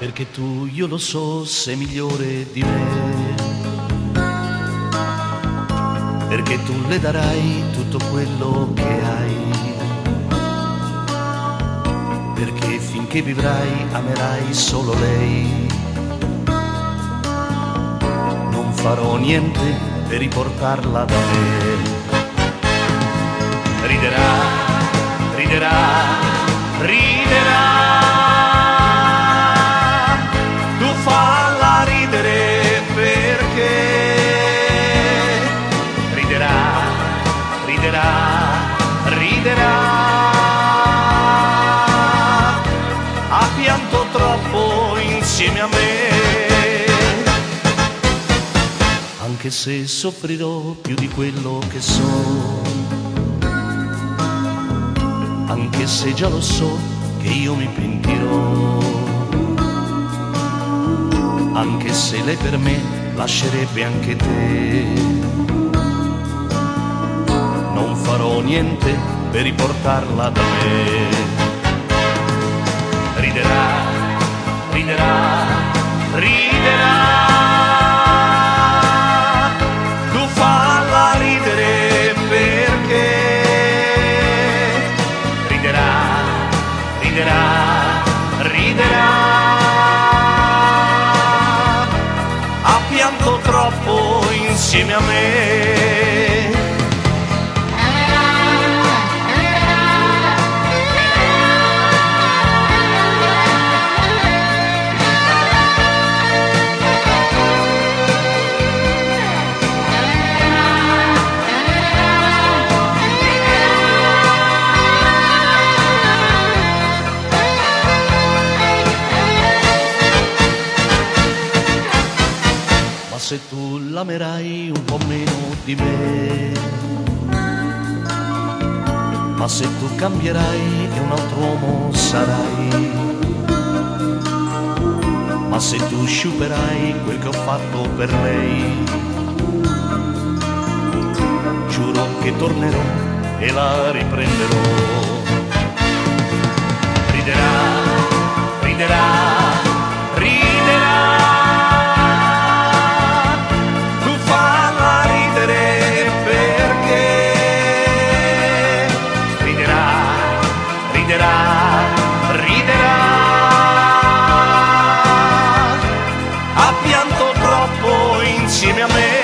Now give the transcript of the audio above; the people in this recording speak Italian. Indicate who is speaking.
Speaker 1: perché tu, io lo so, sei migliore di me. Perché tu le darai tutto quello che hai. Perché finché vivrai amerai solo lei. Non farò niente per riportarla da me. Riderà, riderà, pianto troppo insieme a me. Anche se soffrirò più di quello che so anche se già lo so che io mi pentirò, anche se lei per me lascerebbe anche te. Non farò niente per riportarla da me. Riderà, riderà, riderà. Tu falla ridere perché riderà, riderà, riderà. Ha pianto troppo insieme a me. Se tu l'amerai un po' meno di me, ma se tu cambierai e un altro uomo sarai, ma se tu sciuperai quel che ho fatto per lei, giuro che tornerò e la riprenderò. riderà. Ha pianto troppo insieme a me.